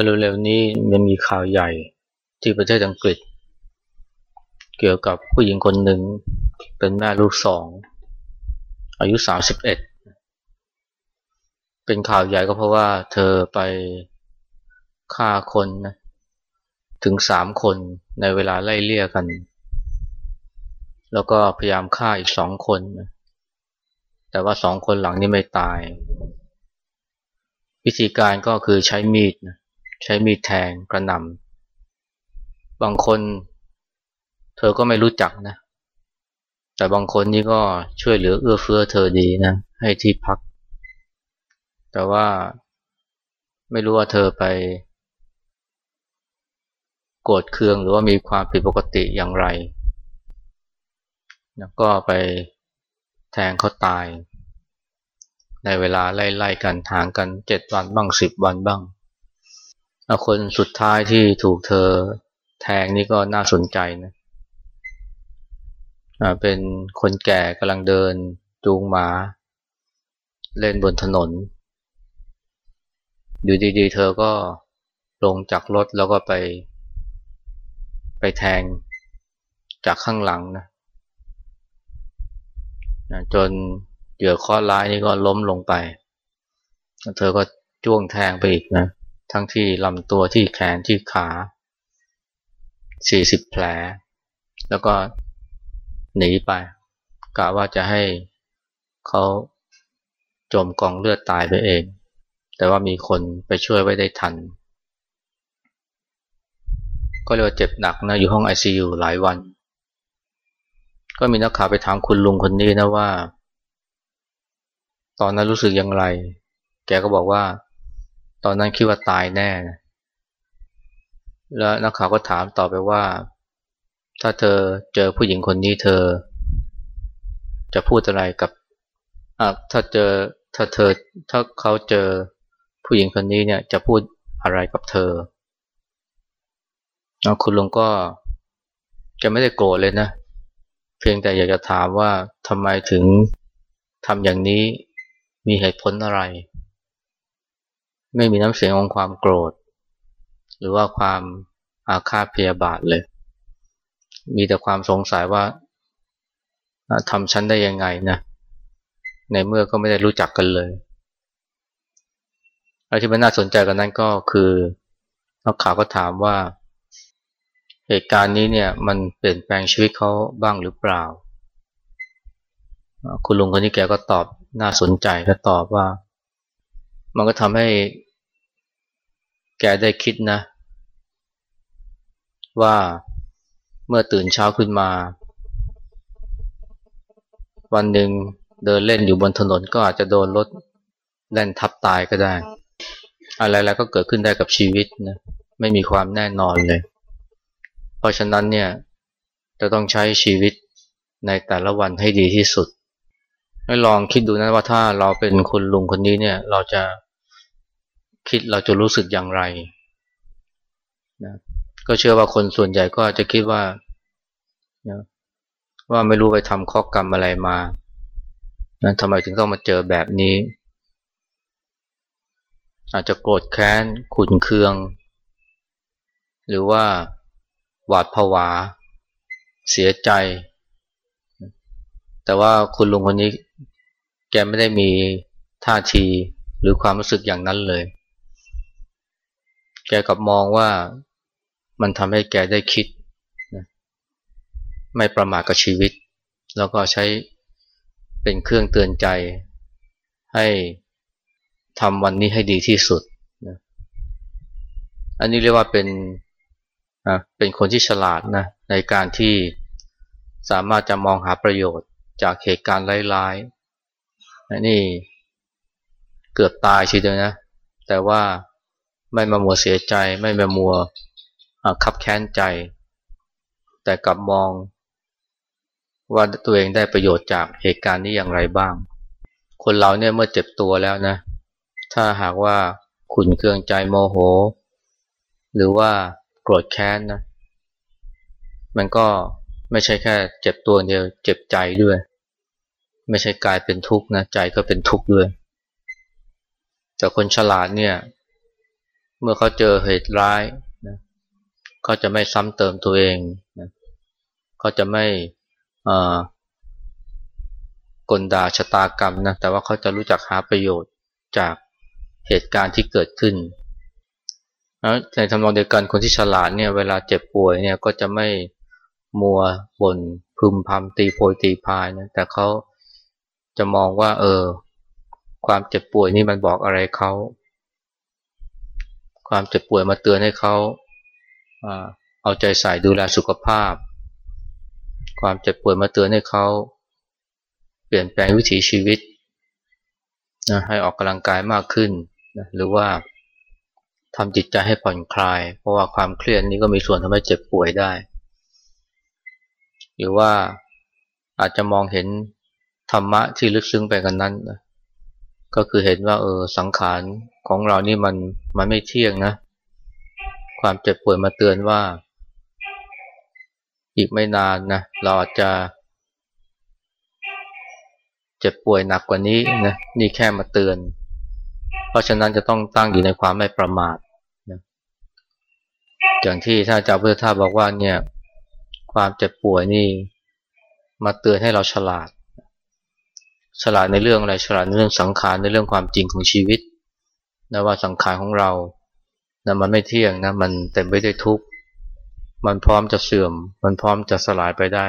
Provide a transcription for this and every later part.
มื่อเร็วๆนี้มันมีข่าวใหญ่ที่ประเทศอังกฤษ เกี่ยวกับผู้หญิงคนหนึ่งเป็นแม่ลูกสองอายุสามสิบเอ็ดเป็นข่าวใหญ่ก็เพราะว่าเธอไปฆ่าคนนะถึงสามคนในเวลาไล่เลี่ยกัน แล้วก็พยายามฆ่าอีกสองคนนะแต่ว่าสองคนหลังนี่ไม่ตาย วิธีการก็คือใช้มีดนะ ใช้มีดแทงกระหน่ำบางคน เธอก็ไม่รู้จักนะ แต่บางคนนี่ก็ช่วยเหลือเอื้อเฟื้อเธอดีนะ ให้ที่พัก แต่ว่าไม่รู้ว่าเธอไป โกรธเคืองหรือว่ามีความผิดปกติอย่างไรนะก็ไปแทงเขาตาย ในเวลาไล่ๆกันทางกันเจ็ดวันบ้างสิบวันบ้าง คนสุดท้ายที่ถูกเธอแทงนี่ก็น่าสนใจนะเป็นคนแก่กำลังเดินจูงหมา เล่นบนถนน อยู่ดีๆ เธอก็ลงจากรถแล้วก็ไป ไปแทงจากข้างหลังนะนะจนเหยื่อข้อร้ายนี่ก็ล้มลงไป เธอก็จ้วงแทงไปอีกนะ ทั้งที่ลำตัวที่แขนที่ขา 40 แผล แล้วก็หนีไปกะว่าจะให้เขาจมกองเลือดตายไปเอง แต่ว่ามีคนไปช่วยไว้ได้ทัน ก็เรียกว่าเจ็บหนักนะอยู่ห้อง ICU หลายวัน ก็มีนักข่าวไปถามคุณลุงคนนี้นะว่า ตอนนั้นรู้สึกอย่างไร แกก็บอกว่า ตอนนั้นคิดว่าตายแน่นะแล้วนักข่าวก็ถามต่อไปว่า ถ้าเธอเจอผู้หญิงคนนี้เธอ จะพูดอะไรกับถ้าเจอถ้าเธอถ้าเขาเจอผู้หญิงคนนี้เนี่ยจะพูดอะไรกับเธอคุณลุงก็จะไม่ได้โกรธเลยนะ เพียงแต่อยากจะถามว่าทำไมถึงทำอย่างนี้มีเหตุผลอะไร ไม่มีน้ำเสียงของความโกรธ หรือว่าความอาฆาตพยาบาทเลย มีแต่ความสงสัยว่าทำฉันได้ยังไงนะ ในเมื่อก็ไม่ได้รู้จักกันเลยอะไรที่มันน่าสนใจกันนั้นก็คือนักข่าวก็ถามว่า เหตุการณ์นี้เนี่ยมันเปลี่ยนแปลงชีวิตเขาบ้างหรือเปล่า คุณลุงคนนี้แกก็ตอบน่าสนใจก็ตอบว่า มันก็ทำให้แกได้คิดนะ ว่าเมื่อตื่นเช้าขึ้นมา วันหนึ่งเดินเล่นอยู่บนถนนก็อาจจะโดนรถแล่นทับตายก็ได้ อะไรๆก็เกิดขึ้นได้กับชีวิตนะไม่มีความแน่นอนเลย เพราะฉะนั้นเนี่ยจะต้องใช้ชีวิตในแต่ละวันให้ดีที่สุด ให้ลองคิดดูนะว่าถ้าเราเป็นคุณลุงคนนี้เนี่ย เราจะคิดเราจะรู้สึกอย่างไรนะก็เชื่อว่าคนส่วนใหญ่ก็จะคิดว่านะว่าไม่รู้ไปทำข้อกรรมอะไรมานะทำไมถึงต้องมาเจอแบบนี้ อาจจะโกรธแค้นขุนเคือง หรือว่าหวาดผวา เสียใจ แต่ว่าคุณลุงคนนี้ แกไม่ได้มีท่าทีหรือความรู้สึกอย่างนั้นเลย แกกลับมองว่ามันทำให้แกได้คิดนะไม่ประมาทกับชีวิต แล้วก็ใช้เป็นเครื่องเตือนใจ ให้ทำวันนี้ให้ดีที่สุดนะอันนี้เรียกว่าเป็นเป็นคนที่ฉลาดนะในการที่สามารถจะมองหาประโยชน์จากเหตุการณ์ร้าย นี่เกือบตายทีเดียวนะ แต่ว่าไม่มามัวเสียใจ ไม่มามัวขับแค้นใจ แต่กลับมอง ว่าตัวเองได้ประโยชน์จากเหตุการณ์นี้อย่างไรบ้าง คนเราเนี่ยเมื่อเจ็บตัวแล้วนะ ถ้าหากว่าขุนเคืองใจโมโห หรือว่าโกรธแค้นนะ มันก็ไม่ใช่แค่เจ็บตัวเดียว เจ็บใจด้วย ไม่ใช่กายเป็นทุกข์นะใจก็เป็นทุกข์ด้วย แต่คนฉลาดเนี่ย เมื่อเขาเจอเหตุร้ายนะเขาจะไม่ซ้ำเติมตัวเองนะเขาจะไม่กลด่าชะตากรรมนะแต่ว่าเขาจะรู้จักหาประโยชน์จากเหตุการณ์ที่เกิดขึ้นในทำนองเดียวกันคนที่ฉลาดเนี่ยเวลาเจ็บป่วยเนี่ยก็จะไม่มัวบนพึมพำตีโพยตีพายนะแต่เขา จะมองว่า เออ ความเจ็บป่วยนี่มันบอกอะไรเขาความเจ็บป่วยมาเตือนให้เขาเอาใจใส่ดูแลสุขภาพ ความเจ็บป่วยมาเตือนให้เขาเปลี่ยนแปลงวิถีชีวิตนะให้ออกกำลังกายมากขึ้นนะหรือว่าทำจิตใจให้ผ่อนคลาย เพราะว่าความเครียดนี้ก็มีส่วนทำให้เจ็บป่วยได้ หรือว่าอาจจะมองเห็น ธรรมะที่ลึกซึ้งไปกันนั้นนะก็คือเห็นว่าเออสังขารของเรานี่มันมันไม่เที่ยงนะ ความเจ็บป่วยมาเตือนว่า อีกไม่นานนะเราอาจจะ เจ็บป่วยหนักกว่านี้นะนี่แค่มาเตือน เพราะฉะนั้นจะต้องตั้งอยู่ในความไม่ประมาทนะอย่างที่ท่านอาจารย์พุทธทาบอกว่าเนี่ย ความเจ็บป่วยนี่ มาเตือนให้เราฉลาด ฉลาดในเรื่องอะไรฉลาดในเรื่องสังขารในเรื่องความจริงของชีวิตนะว่าสังขารของเรานะมันไม่เที่ยงนะมันเต็มไปด้วยทุกข์มันพร้อมจะเสื่อม มันพร้อมจะสลายไปได้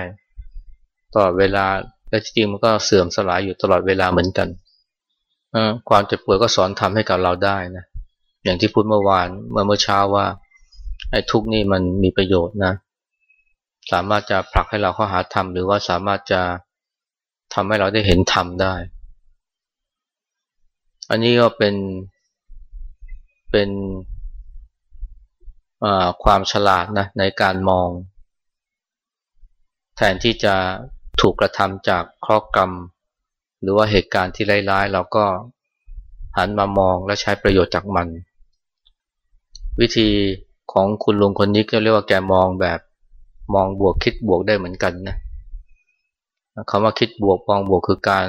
ตลอดเวลาและจริงมันก็เสื่อมสลายอยู่ตลอดเวลาเหมือนกันความเจ็บป่วยก็สอนทำให้กับเราได้นะอย่างที่พูดเมื่อวานเมื่อเมื่อเช้าว่าไอ้ทุกนี่มันมีประโยชน์นะ สามารถจะผลักให้เราเข้าหาธรรมหรือว่าสามารถจะ ทำให้เราได้เห็นธรรมได้ อันนี้ก็เป็นเป็นความฉลาดนะในการมอง แทนที่จะถูกกระทำจากครอกรรม หรือว่าเหตุการณ์ที่ร้ายๆ เราก็หันมามองและใช้ประโยชน์จากมัน วิธีของคุณลุงคนนี้ก็เรียกว่าแกมองแบบมองบวกคิดบวกได้เหมือนกันนะ คำว่าคิดบวกมองบวกคือการ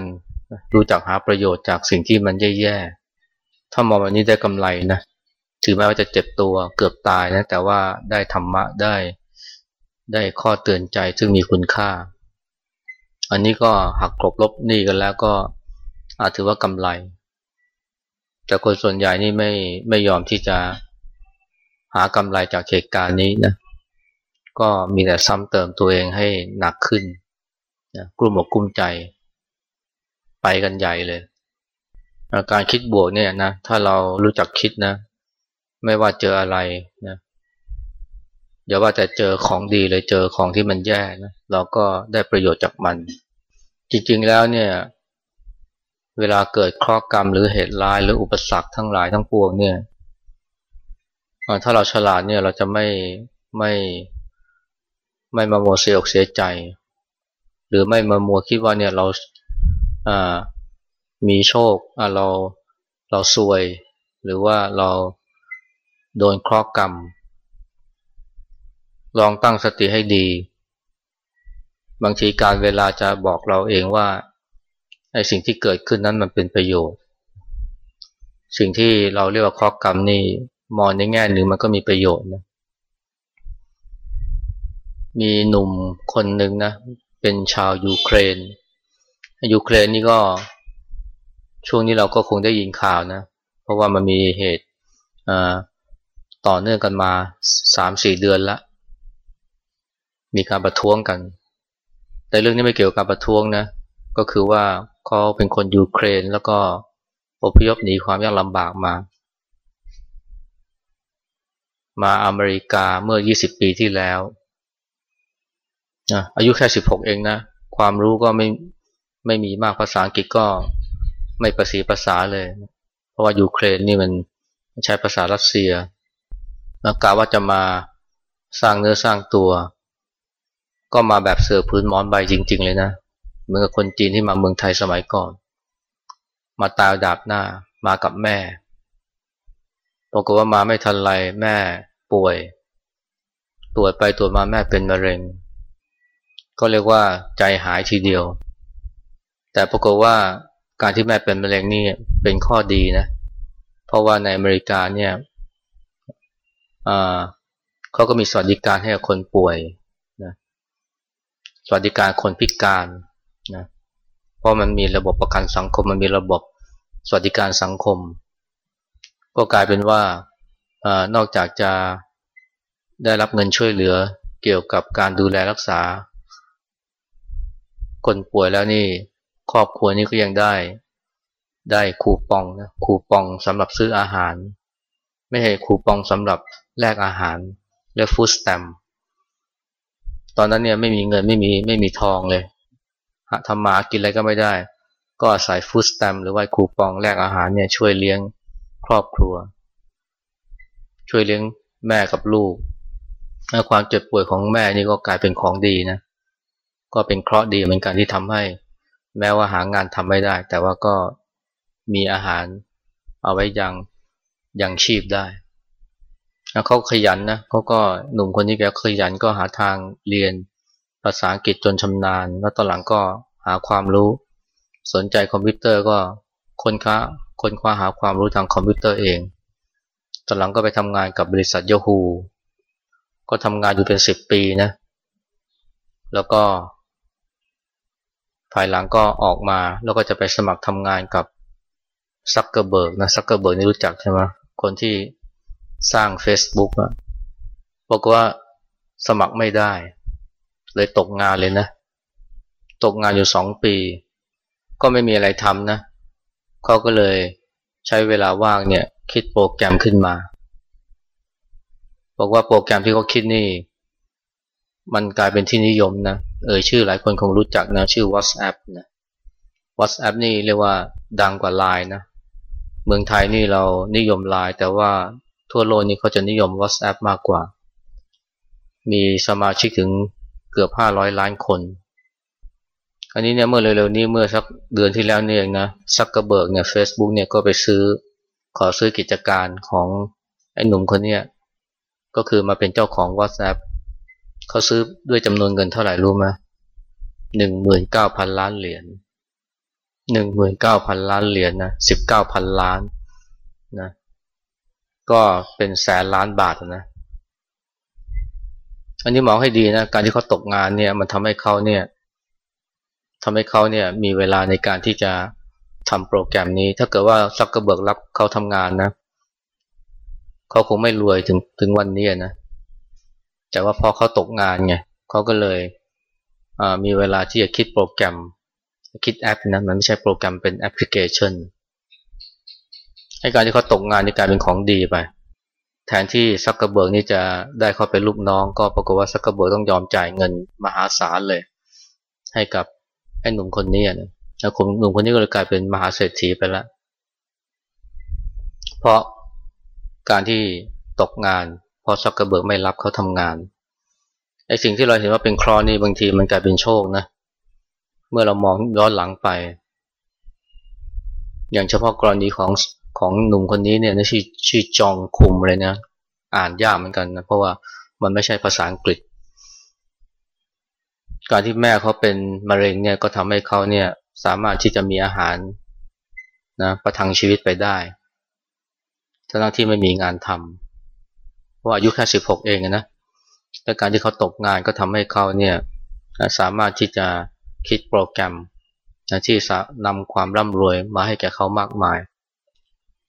รู้จักหาประโยชน์จากสิ่งที่มันแย่ๆ ถ้ามองแบบนี้ได้กำไรนะถึงแม้ว่าจะเจ็บตัวเกือบตายนะ แต่ว่าได้ธรรมะได้ ได้ข้อเตือนใจซึ่งมีคุณค่า อันนี้ก็หักกลบลบหนี้กันแล้วก็อาจถือว่ากำไร แต่คนส่วนใหญ่นี่ไม่ไม่ยอมที่จะหากำไรจากเหตุการณ์นี้นะ ก็มีแต่ซ้ำเติมตัวเองให้หนักขึ้น นะกลุ่มอกกลุ้มใจ ไปกันใหญ่เลยอาการคิดบวกเนี่ยนะถ้าเรารู้จักคิดนะ ไม่ว่าเจออะไรนะอย่าว่าแต่เจอของดีเลยเจอของที่มันแย่นะเราก็ได้ประโยชน์จากมัน จริงๆแล้วเนี่ย เวลาเกิดเคราะห์กรรมหรือเหตุร้ายหรืออุปสรรคทั้งหลายทั้งปวงเนี่ยถ้าเราฉลาดเนี่ยเราจะไม่ไม่ไม่มาโมเสียอกเสียใจ หรือไม่มามัวคิดว่าเนี่ยเราอ่ามีโชคอ่าเราเราซวย หรือว่าเราโดนเคราะห์กรรม ลองตั้งสติให้ดี บางทีการเวลาจะบอกเราเองว่าไอ้สิ่งที่เกิดขึ้นนั้นมันเป็นประโยชน์ สิ่งที่เราเรียกว่าข้อกรรมนี่มองในแง่หนึ่งมันก็มีประโยชน์นะมีหนุ่มคนหนึ่งนะ เป็นชาวยูเครน ยูเครนนี่ก็ช่วงนี้เราก็คงได้ยินข่าวนะ เพราะว่ามันมีเหตุต่อเนื่องกันมาสามสี่เดือนล้วมีการประท้วงกัน แต่เรื่องนี้ไม่เกี่ยวกับประท้วงนะ ก็คือว่าเขาเป็นคนยูเครนแล้วก็อพยพหนีความยากลำบากมา มาอเมริกาเมื่อ 20 ปีที่แล้ว นะอายุแค่16เองนะ ความรู้ก็ไม่ไม่มีมากภาษาอังกฤษก็ไม่ประสีภาษาเลย เพราะว่ายูเครนนี่มันใช้ภาษารัสเซียแล้วกาว่าจะมาสร้างเนื้อสร้างตัว ก็มาแบบเสือพื้นมอนใบจริง ๆ เลยนะ เหมือนกับคนจีนที่มาเมืองไทยสมัยก่อน มาตายดาบหน้ามากับแม่ปรากฏว่ามาไม่ทันไรแม่ป่วย ตรวจไปตรวจมาแม่เป็นมะเร็ง ก็เรียกว่าใจหายทีเดียว แต่ปรากฏว่าการที่แม่เป็นมะเร็งนี่เป็นข้อดีนะ เพราะว่าในอเมริกาเนี่ยเขาก็มีสวัสดิการให้กับคนป่วยนะสวัสดิการคนพิการนะเพราะมันมีระบบประกันสังคมมันมีระบบสวัสดิการสังคม ก็กลายเป็นว่าอนอกจากจะได้รับเงินช่วยเหลือเกี่ยวกับการดูแลรักษา คนป่วยแล้วนี่ครอบครัวนี้ก็ยังได้ ได้คูปองนะคูปองสำหรับซื้ออาหาร ไม่ใช่คูปองสำหรับแลกอาหารเรียกฟู้ดสแตมตอนนั้นเนี่ยไม่มีเงินไม่มีไม่มีทองเลยทำมากินอะไรก็ไม่ได้ ก็อาศัยฟู้ดสแตมหรือว่าคูปองแลกอาหารเนี่ยช่วยเลี้ยงครอบครัว ช่วยเลี้ยงแม่กับลูกความเจ็บป่วยของแม่นี่ก็กลายเป็นของดีนะ ก็เป็นเคราะห์ดีเหมือนกันที่ทำให้ แม้ว่าหางานทำไม่ได้ แต่ว่าก็มีอาหารเอาไว้ยังยังชีพได้แล้วเขาขยันนะเขาก็หนุ่มคนนี้แกขยันก็หาทางเรียนภาษาอังกฤษจนชำนาญ แล้วตอนหลังก็หาความรู้ สนใจคอมพิวเตอร์ก็ค้นค้าค้นคว้าหาความรู้ทางคอมพิวเตอร์เอง ตอนหลังก็ไปทำงานกับบริษัทย a ฮูก็ทำงานอยู่เป็นสิบปีนะ แล้วก็ ภายหลังก็ออกมาแล้วก็จะไปสมัครทำงานกับซักเกอร์เบิร์กนะซักเกอร์เบิร์กนี่รู้จักใช่ไหมคนที่สร้าง Facebook อะบอกว่าสมัครไม่ได้ เลยตกงานเลยนะ ตกงานอยู่สองปี ก็ไม่มีอะไรทำนะเขาก็เลยใช้เวลาว่างเนี่ยคิดโปรแกรมขึ้นมา บอกว่าโปรแกรมที่เขาคิดนี่ มันกลายเป็นที่นิยมนะเออชื่อหลายคนคงรู้จักนะชื่อ WhatsApp นะ WhatsApp นี่เรียกว่าดังกว่า Line นะ เมืองไทยนี่เรานิยม Line แต่ว่าทั่วโลกนี้เขาจะนิยม WhatsApp มากกว่า มีสมาชิกถึงเกือบ 500 ล้านคน อันนี้เนี่ยเมื่อเร็วๆนี้เมื่อสักเดือนที่แล้วเนี่ยเองนะซักเกอร์เบิร์กเนี่ยเฟซบุ๊กเนี่ยก็ไปซื้อขอซื้อกิจการของไอ้หนุ่มคนเนี้ยก็คือมาเป็นเจ้าของ WhatsApp เขาซื้อด้วยจำนวนเงินเท่าไหร่รู้ไหมหนึ่งหมื่นเก้าพันล้านเหรียญหนึ่งหมื่นเก้าพันล้านเหรียญนะสิบเก้าพันล้านนะก็เป็นแสนล้านบาทนะอันนี้มองให้ดีนะการที่เขาตกงานเนี่ยมันทำให้เขาเนี่ยทำให้เขาเนี่ยมีเวลาในการที่จะทำโปรแกรมนี้ ถ้าเกิดว่าซักกระเบิกรับเขาทำงานนะเขาคงไม่รวยถึงถึงวันนี้นะ แต่ว่าพอเขาตกงานไงเขาก็เลยมีเวลาที่จะคิดโปรแกรม คิดแอปนะมันไม่ใช่โปรแกรมเป็นแอปพลิเคชันให้การที่เขาตกงานนี่กลายเป็นของดีไป แทนที่ซักเกอร์เบิร์กนี่จะได้เขาเป็นลูกน้อง ก็ปรากฏว่าซักเกอร์เบิร์กต้องยอมจ่ายเงินมหาศาลเลย ให้กับไอ้หนุ่มคนนี้นะแล้วหนุ่มคนนี้ก็เลยกลายเป็นมหาเศรษฐีไปแล้วเพราะการที่ตกงาน พอซักกระเบิกไม่รับเขาทำงานไอ้สิ่งที่เราเห็นว่าเป็นครอนี่บางทีมันกลายเป็นโชคนะ เมื่อเรามองย้อนหลังไป อย่างเฉพาะกรณีของของหนุ่มคนนี้เนี่ยชื่อชื่อจองคุมเลยนะอ่านยากเหมือนกันนะเพราะว่ามันไม่ใช่ภาษาอังกฤษ การที่แม่เขาเป็นมะเร็งเนี่ยก็ทำให้เขาเนี่ยสามารถที่จะมีอาหารนะประทังชีวิตไปได้ทั้งที่ไม่มีงานทำ เพราอายุแค่สิบหกเองนะแต่การที่เขาตกงานก็ทำให้เขาเนี่ยสามารถที่จะคิดโปรแกรมที่นำความร่ำรวยมาให้แก่เขามากมาย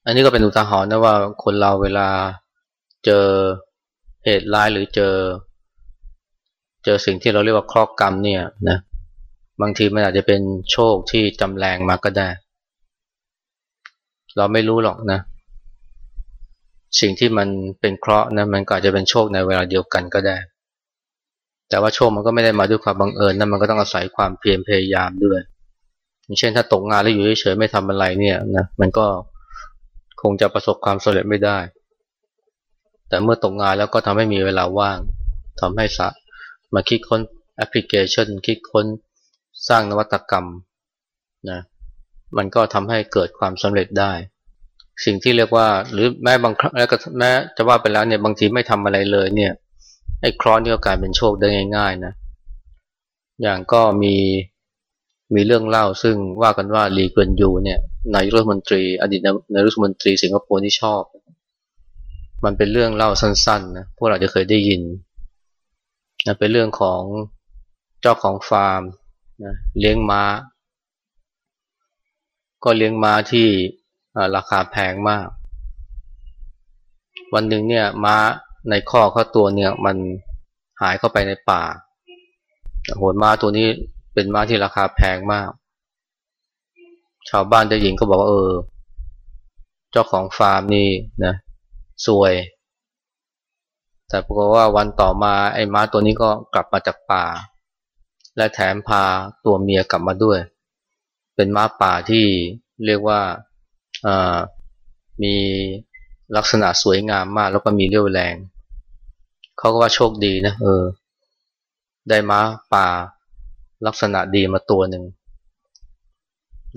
อันนี้ก็เป็นอุทาหรณ์นะว่าคนเราเวลาเจอเหตุร้ายหรือเจอ เจอสิ่งที่เราเรียกว่าครอบกรรมเนี่ยนะบางทีมันอาจจะเป็นโชคที่จำแรงมาก็ได้ เราไม่รู้หรอกนะ สิ่งที่มันเป็นเคราะห์นะมันก็อาจจะเป็นโชคในเวลาเดียวกันก็ได้ แต่ว่าโชคมันก็ไม่ได้มาด้วยความบังเอิญนะมันก็ต้องอาศัยความเพียรพยายามด้วยอย่างเช่นถ้าตกงานแล้วอยู่เฉยๆไม่ทำอะไรเนี่ยนะมันก็คงจะประสบความสำเร็จไม่ได้ แต่เมื่อตกงานแล้วก็ทำให้มีเวลาว่างทำให้สะมาคิดค้นแอปพลิเคชัน คิดค้นสร้างนวัตกรรมนะมันก็ทำให้เกิดความสำเร็จได้ สิ่งที่เรียกว่า หรือแม้บางครั้งแล้วก็แม้จะว่าไปแล้วเนี่ยบางทีไม่ทำอะไรเลยเนี่ยไอ้ครอนนี่ก็กลายเป็นโชคได้ง่าย ๆ นะ อย่างก็มีมีเรื่องเล่าซึ่งว่ากันว่าลีเกวนยูเนี่ยนายรัฐมนตรี อดีตนายรัฐมนตรีสิงคโปร์ที่ชอบ มันเป็นเรื่องเล่าสั้นๆนะพวกเราจะเคยได้ยินนะเป็นเรื่องของเจ้าของฟาร์มนะเลี้ยงม้า ก็เลี้ยงม้าที่ ราคาแพงมาก วันหนึ่งเนี่ยม้าในข้อเขาตัวเนี่ยมันหายเข้าไปในป่าโหนม้าตัวนี้เป็นม้าที่ราคาแพงมาก ชาวบ้านได้ยินก็บอกว่าเออ เจ้าของฟาร์มนี่นะซวย แต่ปรากฏว่าวันต่อมาไอ้ม้าตัวนี้ก็กลับมาจากป่า และแถมพาตัวเมียกลับมาด้วย เป็นม้าป่าที่เรียกว่า มีลักษณะสวยงามมาก แล้วก็มีเรี่ยวแรง เขาก็ว่าโชคดีนะเออ ได้ม้าป่าลักษณะดีมาตัวหนึ่ง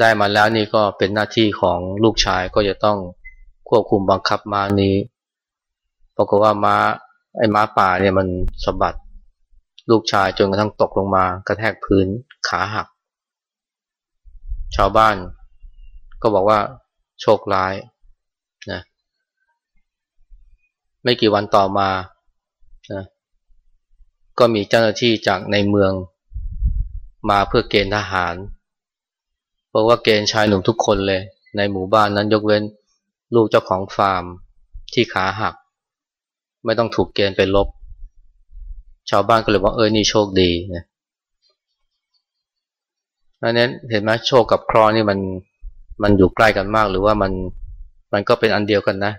ได้มาแล้วนี่ก็เป็นหน้าที่ของลูกชายก็จะต้องควบคุมบังคับม้านี้ปรากฏว่าม้าไอ้ม้าป่าเนี่ยมันสะบัดลูกชายจนกระทั่งตกลงมากระแทกพื้นขาหัก ชาวบ้านก็บอกว่า โชคร้ายนะไม่กี่วันต่อมานะก็มีเจ้าหน้าที่จากในเมืองมาเพื่อเกณฑ์ทหารเพราะว่าเกณฑ์ชายหนุ่มทุกคนเลย ในหมู่บ้านนั้นยกเว้นลูกเจ้าของฟาร์มที่ขาหัก ไม่ต้องถูกเกณฑ์ไปลบ ชาวบ้านก็เลยว่าเออนี่โชคดีนะอันนี้เห็นไหมโชคกับคราะห์นี่มัน มันอยู่ใกล้กันมากหรือว่ามันมันก็เป็นอันเดียวกันนะ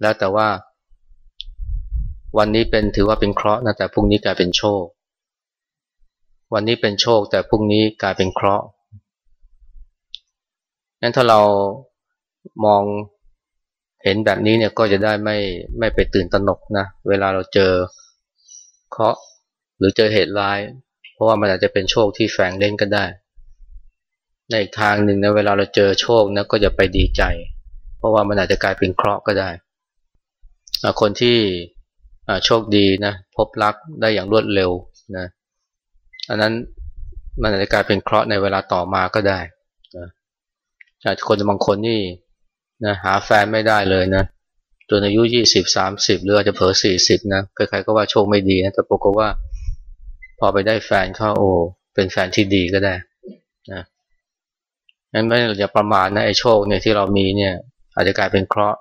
แล้วแต่ว่า วันนี้เป็นถือว่าเป็นเคราะห์นะแต่พรุ่งนี้กลายเป็นโชค วันนี้เป็นโชค แต่พรุ่งนี้กลายเป็นเคราะห์งั้นถ้าเรามองเห็นแบบนี้เนี่ยก็จะได้ไม่ไม่ไปตื่นตระหนกนะ เวลาเราเจอเคราะห์หรือเจอเหตุร้าย เพราะว่ามันอาจจะเป็นโชคที่แฝงเล่นก็ได้ ในอีกทางหนึ่งนะเวลาเราเจอโชคนะก็จะไปดีใจ เพราะว่ามันอาจจะกลายเป็นเคราะห์ก็ได้คนที่โชคดีนะพบรักได้อย่างรวดเร็วนะอันนั้นมันอาจจะกลายเป็นเคราะห์ในเวลาต่อมาก็ได้นะคนบางคนนี่นะหาแฟนไม่ได้เลยนะจนอายุยี่สิบสามสิบหรืออาจจะเผลอสี่สิบนะใครๆก็ว่าโชคไม่ดีนะแต่ปรากฏว่า พอไปได้แฟนเข้าโอ้เป็นแฟนที่ดีก็ได้นะ งั้นไม่อย่าประมาทนะไอ้โชคเนี่ยที่เรามีเนี่ยอาจจะกลายเป็นเคราะห์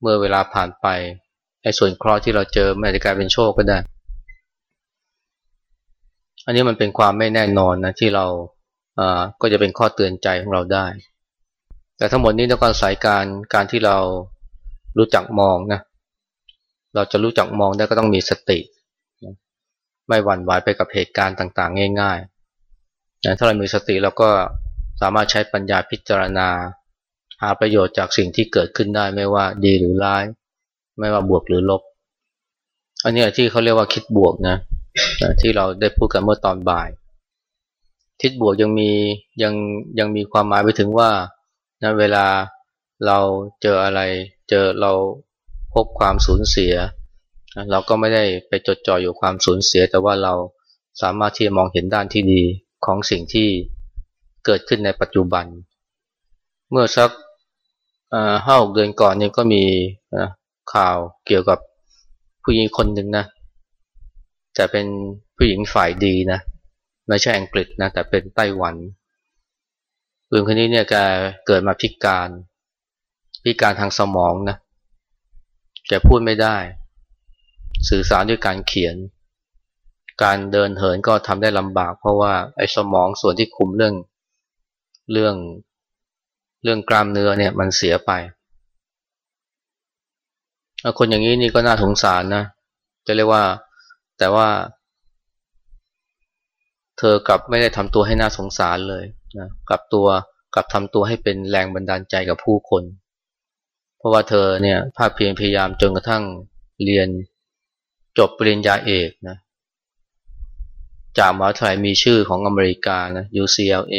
เมื่อเวลาผ่านไปไอ้ส่วนเคราะห์ที่เราเจอไม่อาจจะกลายเป็นโชคก็ได้ อันนี้มันเป็นความไม่แน่นอนนะที่เราอ่าก็จะเป็นข้อเตือนใจของเราได้ แต่ทั้งหมดนี้ต้องอาศัยการการที่เรารู้จักมองนะเราจะรู้จักมองได้ก็ต้องมีสติ ไม่หวั่นไหวไปกับเหตุการณ์ต่างๆ ง่ายๆถ้าเรามีสติเราก็ สามารถใช้ปัญญาพิจารณา หาประโยชน์จากสิ่งที่เกิดขึ้นได้ไม่ว่าดีหรือร้าย ไม่ว่าบวกหรือลบ อันนี้ที่เขาเรียกว่าคิดบวกนะที่เราได้พูดกันเมื่อตอนบ่าย คิดบวกยังมียังยังมีความหมายไปถึงว่านะเวลาเราเจออะไร เจอเราพบความสูญเสีย เราก็ไม่ได้ไปจดจ่ออยู่ความสูญเสีย แต่ว่าเราสามารถที่จะมองเห็นด้านที่ดีของสิ่งที่ เกิดขึ้นในปัจจุบัน เมื่อสักห้าเดือนก่อนเนี่ยก็มีข่าวเกี่ยวกับผู้หญิงคนหนึ่งนะแต่เป็นผู้หญิงฝ่ายดีนะไม่ใช่อังกฤษนะแต่เป็นไต้หวันผู้หญิงคนนี้เนี่ยแกเกิดมาพิการพิการทางสมองนะแกพูดไม่ได้ สื่อสารด้วยการเขียน การเดินเหินก็ทำได้ลำบาก เพราะว่าไอ้สมองส่วนที่คุมเรื่อง เรื่องเรื่องกล้ามเนื้อเนี่ยมันเสียไป คนอย่างนี้นี่ก็น่าสงสารนะ จะเรียกว่า แต่ว่า เธอกลับไม่ได้ทำตัวให้น่าสงสารเลยนะกลับตัวกลับทำตัวให้เป็นแรงบันดาลใจกับผู้คน เพราะว่าเธอเนี่ยภาคเพียรพยายามจนกระทั่งเรียนจบปริญญาเอกนะจากมหาวิทยาลัยมีชื่อของอเมริกานะ UCLA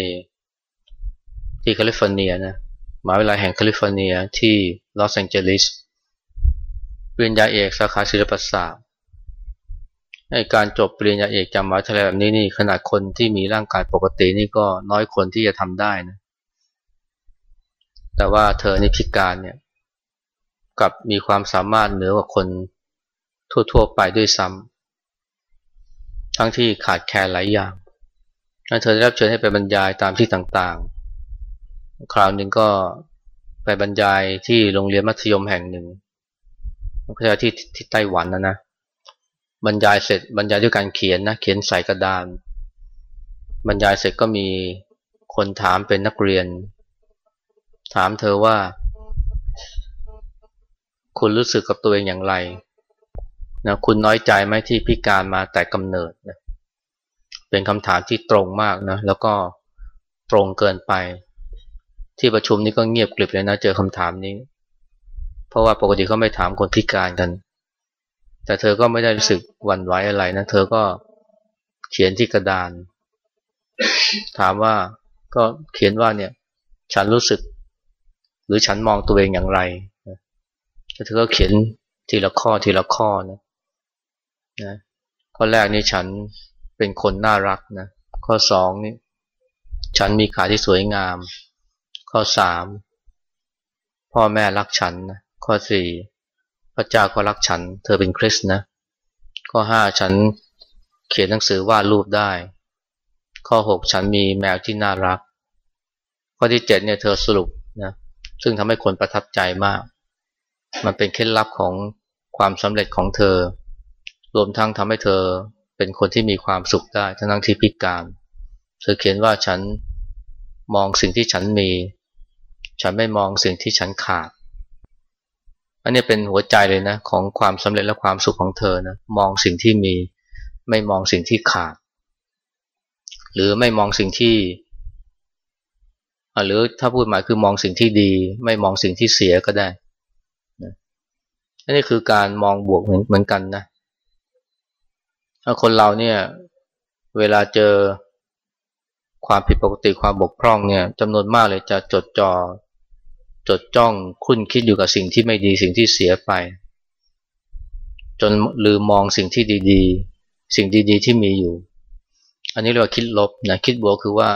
ที่แคลิฟอร์เนียนะมหาวิทยาลัยแห่งแคลิฟอร์เนียที่ลอสแองเจลิสปริญญาเอกสาขาศิลปศาสตร์ให้การจบปริญญาเอกจากมหาวิทยาลัยแบบนี้นี่ขนาดคนที่มีร่างกายปกตินี่ก็น้อยคนที่จะทำได้นะแต่ว่าเธอนี่พิการเนี่ยกับมีความสามารถเหนือกว่าคนทั่วๆไปด้วยซ้ำทั้งที่ขาดแคลนหลายอย่าง เธอได้รับเชิญให้ไปบรรยายตามที่ต่างๆ คราวหนึ่งก็ไปบรรยายที่โรงเรียนมัธยมแห่งหนึ่งก็จะที่ที่ไต้หวันนะนะ บรรยายเสร็จบรรยายด้วยการเขียนนะ เขียนใส่กระดาน บรรยายเสร็จก็มีคนถามเป็นนักเรียน ถามเธอว่า คุณรู้สึกกับตัวเองอย่างไรนะคุณน้อยใจไหมที่พิการมาแต่กำเนิดนะเป็นคำถามที่ตรงมากนะ แล้วก็ตรงเกินไป ที่ประชุมนี้ก็เงียบกริบเลยนะเจอคำถามนี้ เพราะว่าปกติเขาไม่ถามคนพิการกัน แต่เธอก็ไม่ได้รู้สึกหวั่นไหวอะไรนะ เธอก็เขียนที่กระดาน ถามว่าก็เขียนว่าเนี่ย ฉันรู้สึก หรือฉันมองตัวเองอย่างไรเธอก็เขียนทีละข้อทีละข้อนะนะข้อแรกนี่ฉันเป็นคนน่ารักนะข้อสองนี่ฉันมีขาที่สวยงาม ข้อสามพ่อแม่รักฉันนะข้อสี่พระเจ้าก็รักฉัน เธอเป็นคริสนะ ข้อห้าฉันเขียนหนังสือวาดรูปได้ ข้อหกฉันมีแมวที่น่ารัก ข้อที่เจ็ดเนี่ยเธอสรุปนะซึ่งทำให้คนประทับใจมาก มันเป็นเคล็ดลับของความสำเร็จของเธอ รวมทั้งทำให้เธอเป็นคนที่มีความสุขได้ทั้งทั้งที่พิการ เธอเขียนว่าฉันมองสิ่งที่ฉันมี ฉันไม่มองสิ่งที่ฉันขาด อันนี้เป็นหัวใจเลยนะ ของความสำเร็จและความสุขของเธอนะมองสิ่งที่มีไม่มองสิ่งที่ขาด หรือไม่มองสิ่งที่หรือถ้าพูดหมายคือมองสิ่งที่ดี ไม่มองสิ่งที่เสียก็ได้อันนี้คือการมองบวกเหมือนกันนะถ้าคนเราเนี่ยเวลาเจอความผิดปกติความบกพร่องเนี่ยจำนวนมากเลยจะจดจอ่อ จดจ้องคุ้นคิดอยู่กับสิ่งที่ไม่ดีสิ่งที่เสียไป จนลืมมองสิ่งที่ดีๆ สิ่งดีๆ ที่มีอยู่ อันนี้เรียกว่าคิดลบนะคิดบวกคือว่า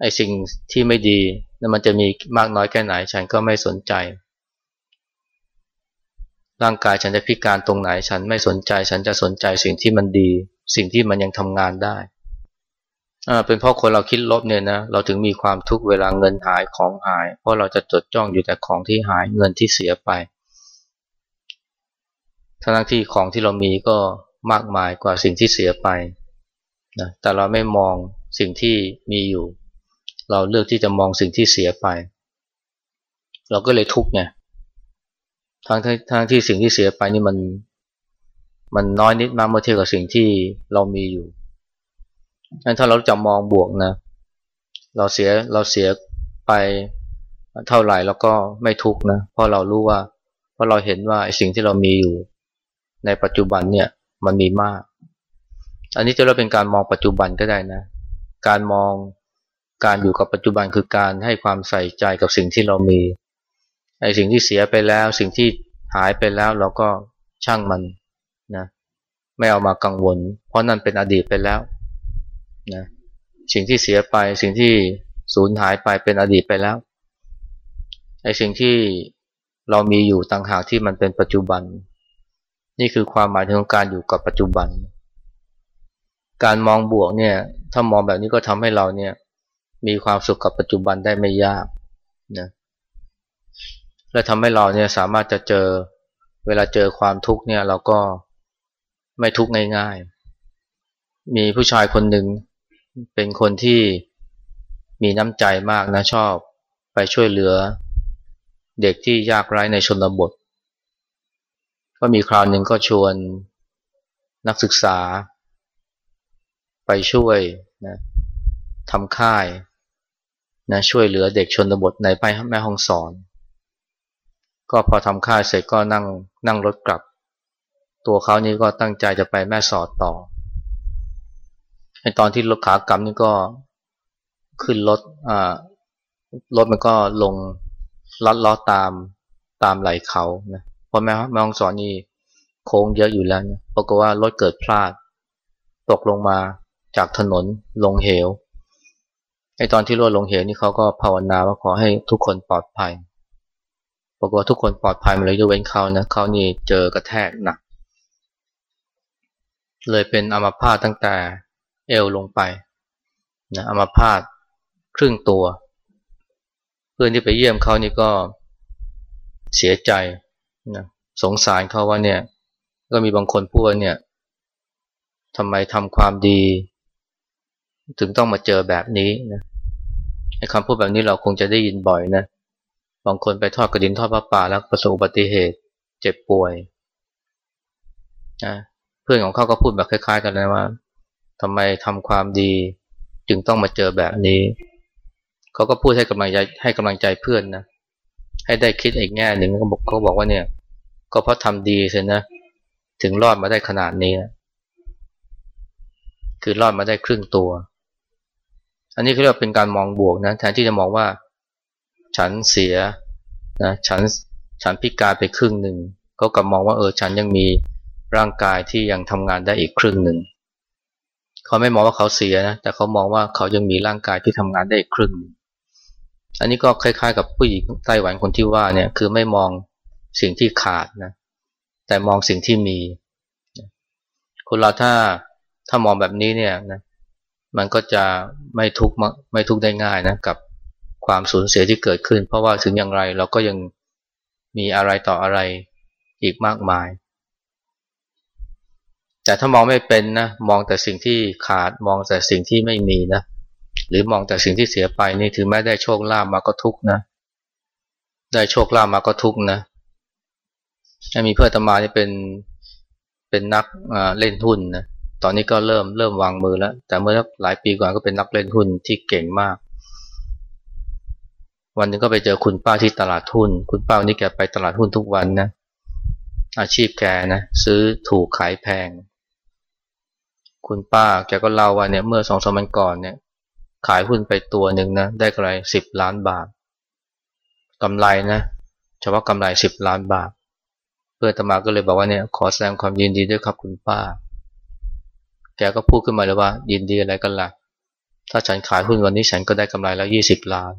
ไอ้สิ่งที่ไม่ดีนั้นมันจะมีมากน้อยแค่ไหน ฉันก็ไม่สนใจ ร่างกายฉันจะพิการตรงไหน ฉันไม่สนใจ ฉันจะสนใจสิ่งที่มันดี สิ่งที่มันยังทำงานได้ เป็นเพราะคนเราคิดลบเนี่ยนะเราถึงมีความทุกข์เวลาเงินหายของหาย เพราะเราจะจดจ้องอยู่แต่ของที่หายเงินที่เสียไปทั้งที่ของที่เรามีก็มากมายกว่าสิ่งที่เสียไปนะแต่เราไม่มองสิ่งที่มีอยู่ เราเลือกที่จะมองสิ่งที่เสียไป เราก็เลยทุกข์ไงทั้งทั้งที่สิ่งที่เสียไปนี่มัน มันน้อยนิดมากเมื่อเทียบกับสิ่งที่เรามีอยู่ ถ้าเราจะมองบวกนะ เราเสียเราเสียไปเท่าไหร่แล้วก็ไม่ทุกนะ เพราะเรารู้ว่าเพราะเราเห็นว่าสิ่งที่เรามีอยู่ ในปัจจุบันเนี่ยมันมีมาก อันนี้จะเราเป็นการมองปัจจุบันก็ได้นะ การมองการอยู่กับปัจจุบันคือการให้ความใส่ใจกับสิ่งที่เรามีไอ้สิ่งที่เสียไปแล้ว สิ่งที่หายไปแล้วเราก็ช่างมันนะไม่เอามากังวล เพราะนั่นเป็นอดีตไปแล้ว นะสิ่งที่เสียไปสิ่งที่สูญหายไปเป็นอดีตไปแล้วไอ้สิ่งที่เรามีอยู่ต่างหากที่มันเป็นปัจจุบัน นี่คือความหมายของการอยู่กับปัจจุบัน การมองบวกเนี่ยถ้ามองแบบนี้ก็ทำให้เราเนี่ยมีความสุขกับปัจจุบันได้ไม่ยากนะและทำให้เราเนี่ยสามารถจะเจอเวลาเจอความทุกข์เนี่ยเราก็ไม่ทุกข์ง่าย ๆ มีผู้ชายคนหนึ่ง เป็นคนที่มีน้ำใจมากนะชอบไปช่วยเหลือ เด็กที่ยากไร้ในชนบท ก็มีคราวหนึ่งก็ชวนนักศึกษา ไปช่วยนะทำค่ายนะช่วยเหลือเด็กชนบทในไปแม่ห้องสอน ก็พอทำค่ายเสร็จก็นั่งนั่งรถกลับ ตัวเขานี่ก็ตั้งใจจะไปแม่สอดต่อ ในตอนที่รถขากลับนี่ก็ขึ้นรถอ่ารถมันก็ลงลัดล้อตามตามไหลเขานะเพราะแม่แม่ห้องสอนนี่โค้งเยอะอยู่แล้วนะเพราะว่ารถเกิดพลาด ตกลงมาจากถนนลงเหวไอตอนที่รถลงเหวนี่เขาก็ภาวนาว่าขอให้ทุกคนปลอดภัยปรากฏทุกคนปลอดภัยมดเลยยกเว้นเขานะเขานี่เจอกระแทกหนักเลยเป็นอัมาพาตตั้งแต่ เอวลงไปนะอัมาพาตครึ่งตัว เพื่อนที่ไปเยี่ยมเขานี่ก็เสียใจนะสงสารเขาว่าเนี่ย ก็มีบางคนพูดว่าเนี่ยทำไมทำความดี ถึงต้องมาเจอแบบนี้นะไอ้คำพูดแบบนี้เราคงจะได้ยินบ่อยนะบางคนไปทอดกระดินทอดผ้าป่าแล้วประสบอุบัติเหตุเจ็บป่วยนะเพื่อนของเขาก็พูดแบบคล้าย ๆ กันนะว่า ทำไมทำความดี จึงต้องมาเจอแบบนี้ เขาก็พูดให้กำลังใจให้กำลังใจเพื่อนนะ ให้ได้คิดอีกแง่หนึ่งเขาบอกเขาบอกว่าเนี่ย ก็เพราะทำดีเสียนะ ถึงรอดมาได้ขนาดนี้นะคือรอดมาได้ครึ่งตัว อันนี้เขาเรียกเป็นการมองบวกนะแทนที่จะมองว่า ฉันเสียนะฉันฉันพิการไปครึ่งหนึ่งเขากลับมองว่าเออฉันยังมีร่างกายที่ยังทำงานได้อีกครึ่งหนึ่ง เขาไม่มองว่าเขาเสียนะแต่เขามองว่าเขายังมีร่างกายที่ทำงานได้อีกครึ่งนึงอันนี้ก็คล้ายๆ กับผู้หญิงไต้หวันคนที่ว่าเนี่ยคือไม่มองสิ่งที่ขาดนะแต่มองสิ่งที่มีคนเราถ้าถ้ามองแบบนี้เนี่ยนะมันก็จะไม่ทุกข์ไม่ทุกข์ได้ง่ายนะกับความสูญเสียที่เกิดขึ้น เพราะว่าถึงอย่างไรเราก็ยังมีอะไรต่ออะไรอีกมากมาย แต่ถ้ามองไม่เป็นนะมองแต่สิ่งที่ขาดมองแต่สิ่งที่ไม่มีนะ หรือมองแต่สิ่งที่เสียไปนี่ถึงแม้ได้โชคลาภมาก็ทุกนะ ได้โชคลาภมาก็ทุกนะมีเพื่อนตมานี่เป็นเป็นนักเล่นหุ้นนะตอนนี้ก็เริ่มเริ่มวางมือแล้ว แต่เมื่อหลายปีก่อนก็เป็นนักเล่นหุ้นที่เก่งมาก วันนึงก็ไปเจอคุณป้าที่ตลาดหุ้น คุณป้านี่แกไปตลาดหุ้นทุกวันนะอาชีพแกนะซื้อถูกขายแพง คุณป้าแกก็เล่าว่าเนี่ยเมื่อสองสามวันก่อนเนี่ย ขายหุ้นไปตัวหนึ่งนะได้กำไรสิบล้านบาทกำไรนะเฉพาะกำไรสิบล้านบาท เพื่อนอาตมาก็เลยบอกว่าเนี่ยขอแสดงความยินดีด้วยครับคุณป้า แกก็พูดขึ้นมาเลยว่า ยินดีอะไรกันล่ะ ถ้าฉันขายหุ้นวันนี้ฉันก็ได้กำไรแล้วยี่สิบล้าน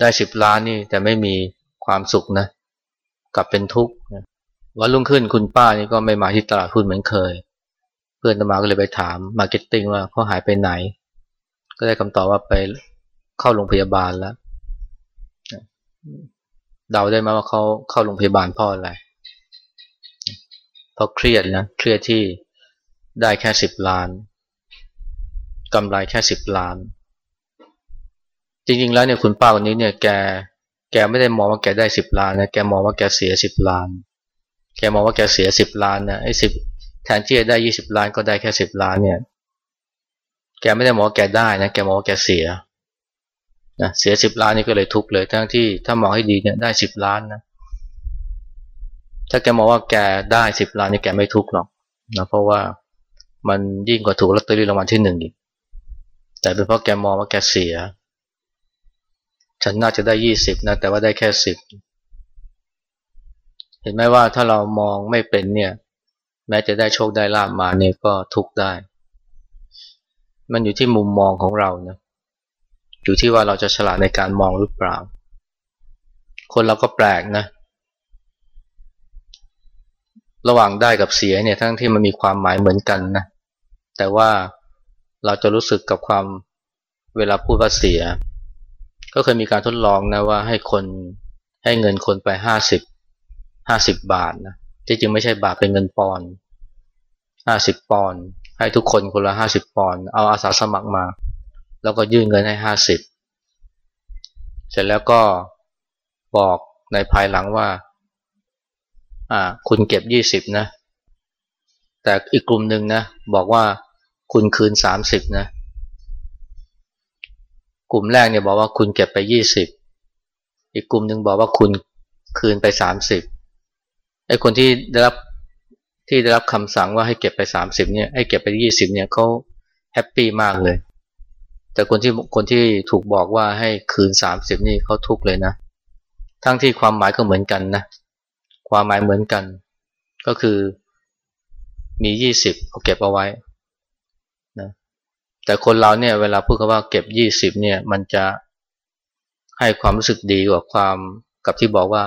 ได้สิบล้านนี่แต่ไม่มีความสุขนะ กลับเป็นทุกข์วันรุ่งขึ้นคุณป้านี่ก็ไม่มาที่ตลาดหุ้นเหมือนเคย เพื่อนอาตมาก็เลยไปถาม marketing ว่าเขาหายไปไหน ก็ได้คำตอบว่าไปเข้าโรงพยาบาลแล้วเดาได้ไหมว่าเขาเข้าโรงพยาบาลเพราะอะไรเพราะเครียดนะเครียดที่ได้แค่สิบล้านกำไรแค่สิบล้าน จริงๆแล้วเนี่ยคุณป้าคนนี้เนี่ยแกแกไม่ได้มองว่าแกได้สิบล้านนะแกมองว่าแกเสียสิบล้าน แกมองว่าแกเสียสิบล้านนะไอ้สิบ แทนที่จะได้ยี่สิบล้านก็ได้แค่สิบล้านเนี่ย แกไม่ได้มองแกได้นะแกมองว่าแกเสียนะเสียสิบล้านนี่ก็เลยทุกเลยทั้งที่ถ้ามองให้ดีเนี่ยได้สิบล้านนะถ้าแกมองว่าแกได้สิบล้านนี่แกไม่ทุกหรอกนะเพราะว่ามันยิ่งกว่าถูกลอตเตอรี่รางวัลที่หนึ่งอีก แต่เป็นเพราะแกมองว่าแกเสีย ฉันน่าจะได้ยี่สิบนะแต่ว่าได้แค่สิบเห็นไหมว่าถ้าเรามองไม่เป็นเนี่ย แม้จะได้โชคได้ลาบมาเนี่ยก็ทุกได้ มันอยู่ที่มุมมองของเรานะอยู่ที่ว่าเราจะฉลาดในการมองหรือเปล่า คนเราก็แปลกนะ ระหว่างได้กับเสียเนี่ยทั้งที่มันมีความหมายเหมือนกันนะ แต่ว่าเราจะรู้สึกกับความเวลาพูดว่าเสีย ก็เคยมีการทดลองนะว่าให้คนให้เงินคนไปห้าสิบห้าสิบบาทนะ ที่จริงไม่ใช่บาทเป็นเงินปอนห้าสิบปอนให้ทุกคนคนละห้าสิบปอนเอาอาสาสมัครมา แล้วก็ยื่นเงินให้ห้าสิบเสร็จแล้วก็บอกในภายหลังว่า อ่า คุณเก็บยี่สิบนะ แต่อีกกลุ่มหนึ่งนะ บอกว่าคุณคืนสามสิบนะ กลุ่มแรกเนี่ยบอกว่าคุณเก็บไปยี่สิบ อีกกลุ่มหนึ่งบอกว่าคุณคืนไปสามสิบ ไอ้คนที่ได้รับที่ได้รับคำสั่งว่าให้เก็บไปสามสิบเนี่ยให้เก็บไปยี่สิบเนี่ยเขาแฮปปี้มากเลย แต่คนที่คนที่ถูกบอกว่าให้คืนสามสิบนี่เขาทุกเลยนะ ทั้งที่ความหมายก็เหมือนกันนะ ความหมายเหมือนกัน ก็คือมียี่สิบเขาเก็บเอาไว้นะแต่คนเราเนี่ยเวลาพูดคำว่าเก็บยี่สิบเนี่ยมันจะให้ความรู้สึกดีกว่าความกับที่บอกว่า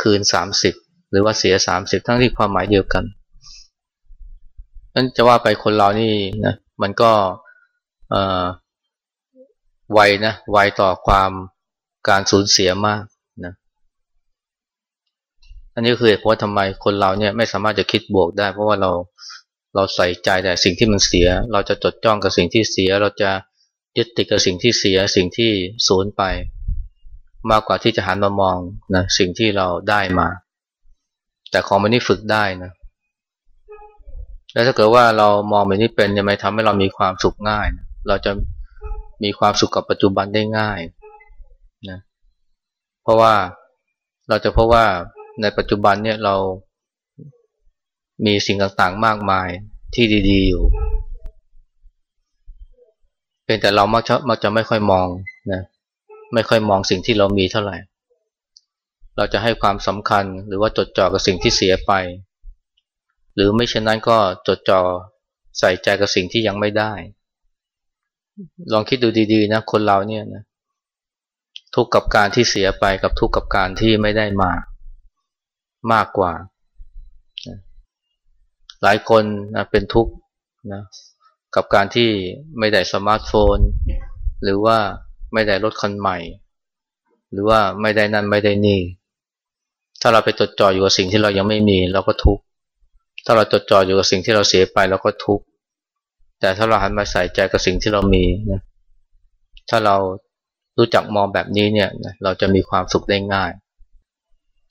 คืนสามสิบ หรือว่าเสียสามสิบทั้งที่ความหมายเดียวกันนั้นจะว่าไปคนเรานี่นะมันก็ไวนะไวต่อความการสูญเสียมากนะอันนี้คือเหตุผลทำไมคนเราเนี่ยไม่สามารถจะคิดบวกได้ เพราะว่าเราเราใส่ใจแต่สิ่งที่มันเสีย เราจะจดจ้องกับสิ่งที่เสีย เราจะยึดติดกับสิ่งที่เสียสิ่งที่สูญไป มากกว่าที่จะหันมามองนะสิ่งที่เราได้มา แต่ของมันนี่ฝึกได้นะ แล้วถ้าเกิดว่าเรามองแบบนี้เป็นจะไม่ทำให้เรามีความสุขง่ายเราจะมีความสุขกับปัจจุบันได้ง่ายนะเพราะว่าเราจะเพราะว่าในปัจจุบันเนี่ยเรามีสิ่งต่างๆมากมายที่ดีๆอยู่เป็นแต่เรามักจะมักจะไม่ค่อยมองนะไม่ค่อยมองสิ่งที่เรามีเท่าไหร่ เราจะให้ความสำคัญหรือว่าจดจ่อกับสิ่งที่เสียไป หรือไม่เช่นนั้นก็จดจ่อใส่ใจกับสิ่งที่ยังไม่ได้ ลองคิดดูดีๆนะคนเราเนี่ยนะทุกกับการที่เสียไปกับทุกกับการที่ไม่ได้มามากกว่า หลายคนนะเป็นทุกข์นะกับการที่ไม่ได้สมาร์ทโฟน หรือว่าไม่ได้รถคันใหม่ หรือว่าไม่ได้นั่นไม่ได้นี่ ถ้าเราไปจดจ่ออยู่กับสิ่งที่เรายังไม่มีเราก็ทุกข์ถ้าเราจดจ่ออยู่กับสิ่งที่เราเสียไปเราก็ทุกข์แต่ถ้าเราหันมาใส่ใจกับสิ่งที่เรามีนะถ้าเรารู้จักมองแบบนี้เนี่ยเราจะมีความสุขได้ง่าย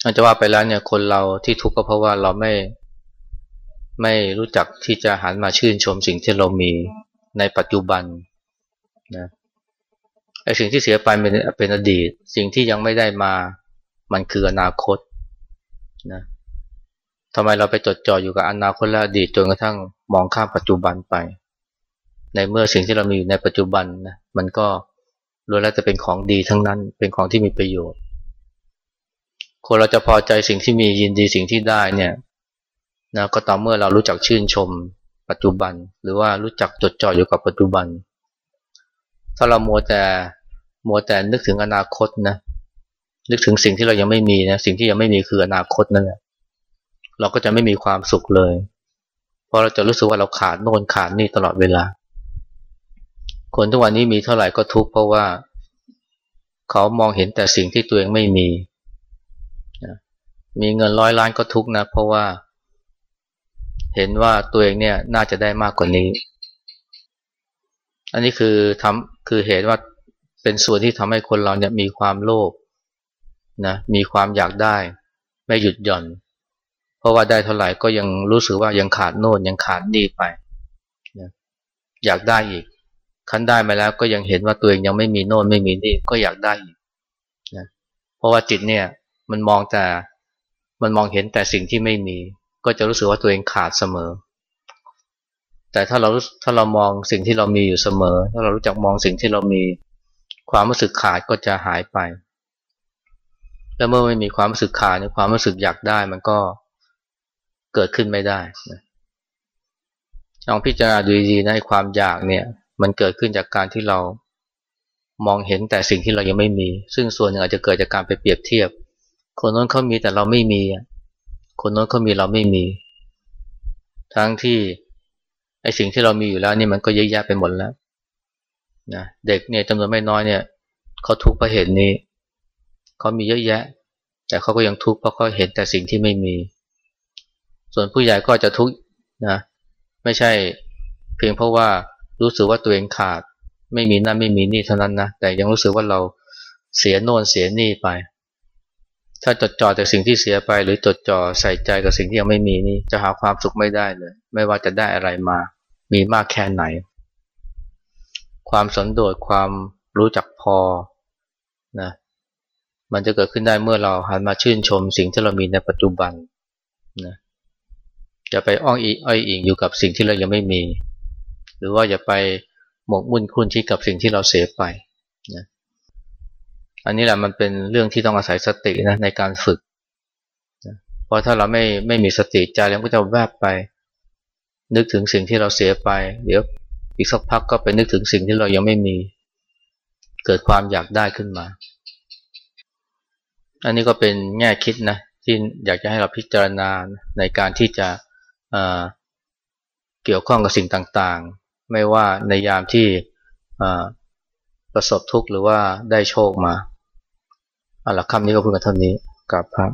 อาจจะว่าไปแล้วเนี่ยคนเราที่ทุกข์ก็เพราะว่าเราไม่ไม่รู้จักที่จะหันมาชื่นชมสิ่งที่เรามีในปัจจุบันนะไอ้สิ่งที่เสียไปเป็นเป็นอดีต สิ่งที่ยังไม่ได้มามันคืออนาคต นะทำไมเราไปจดจ่ออยู่กับอนาคตและอดีตจนกระทั่งมองข้ามปัจจุบันไป ในเมื่อสิ่งที่เรามีอยู่ในปัจจุบันนะมันก็ล้วนแล้วจะเป็นของดีทั้งนั้นเป็นของที่มีประโยชน์ คนเราจะพอใจสิ่งที่มียินดีสิ่งที่ได้เนี่ยนะก็ต่อเมื่อเรารู้จักชื่นชมปัจจุบัน หรือว่ารู้จักจดจ่ออยู่กับปัจจุบัน ถ้าเรามัวแต่มัวแต่นึกถึงอนาคตนะ นึกถึงสิ่งที่เรายังไม่มีนะสิ่งที่ยังไม่มีคืออนาคตนั่นแหละเราก็จะไม่มีความสุขเลย เพราะเราจะรู้สึกว่าเราขาดโน่นขาดนี่ตลอดเวลา คนทุกวันนี้มีเท่าไหร่ก็ทุกข์เพราะว่า เขามองเห็นแต่สิ่งที่ตัวเองไม่มีมีเงินร้อยล้านก็ทุกข์นะ เพราะว่า เห็นว่าตัวเองเนี่ยน่าจะได้มากกว่านี้ อันนี้คือทำคือเหตุว่าเป็นส่วนที่ทำให้คนเราเนี่ยมีความโลภ นะมีความอยากได้ ไม่หยุดหย่อน เพราะว่าได้เท่าไหร่ก็ยังรู้สึกว่ายังขาดโน่นยังขาดนี่ไปนะอยากได้อีกคันได้มาแล้วก็ยังเห็นว่าตัวเองยังไม่มีโน่นไม่มีนี่ก็อยากได้อีกนะเพราะว่าจิตเนี่ยมันมองแต่มันมองเห็นแต่สิ่งที่ไม่มี ก็จะรู้สึกว่าตัวเองขาดเสมอ แต่ถ้าเราถ้าเรามองสิ่งที่เรามีอยู่เสมอ ถ้าเรารู้จักมองสิ่งที่เรามี ความรู้สึกขาดก็จะหายไป แล้วเมื่อไม่มีความรู้สึกขาดในความรู้สึกอยากได้มันก็เกิดขึ้นไม่ได้นะลองพิจารณาดูดีๆนะความอยากเนี่ย มันเกิดขึ้นจากการที่เรามองเห็นแต่สิ่งที่เรายังไม่มี ซึ่งส่วนหนึ่งอาจจะเกิดจากการไปเปรียบเทียบ คนนั้นเขามีแต่เราไม่มี คนโน้นเขามีเราไม่มี ทั้งที่ไอสิ่งที่เรามีอยู่แล้วนี่มันก็เยอะแยะไปหมดแล้วนะเด็กเนี่ยจำนวนไม่น้อยเนี่ยเขาทุกข์เพราะเหตุนี้ เขามีเยอะแยะ แต่เขาก็ยังทุกข์เพราะเขาเห็นแต่สิ่งที่ไม่มี ส่วนผู้ใหญ่ก็จะทุกข์นะไม่ใช่เพียงเพราะว่ารู้สึกว่าตัวเองขาด ไม่มีนั่นไม่มีนี่เท่านั้นนะแต่ยังรู้สึกว่าเราเสียโน่นเสียนี่ไป ถ้าจดจ่อแต่สิ่งที่เสียไป หรือจดจ่อใส่ใจกับสิ่งที่ยังไม่มีนี่จะหาความสุขไม่ได้เลย ไม่ว่าจะได้อะไรมา มีมากแค่ไหน ความสนโดษความรู้จักพอนะ มันจะเกิดขึ้นได้เมื่อเราหันมาชื่นชมสิ่งที่เรามีในปัจจุบันนะอย่าไปอ้องอีอ้อยอิงอยู่กับสิ่งที่เรายังไม่มี หรือว่าอย่าไปหมกมุ่นคุ้นที่กับสิ่งที่เราเสียไปนะอันนี้แหละมันเป็นเรื่องที่ต้องอาศัยสตินะในการฝึกเพราะถ้าเราไม่ไม่มีสติใจเราก็จะแวบไป นึกถึงสิ่งที่เราเสียไป เดี๋ยวอีกสักพักก็ไปนึกถึงสิ่งที่เรายังไม่มี เกิดความอยากได้ขึ้นมา อันนี้ก็เป็นแง่คิดนะที่อยากจะให้เราพิจารณาในการที่จะเกี่ยวข้องกับสิ่งต่างๆ ไม่ว่าในยามที่ประสบทุกข์หรือว่าได้โชคมาเอาละคำนี้ก็พูดกันเท่านี้กับพระ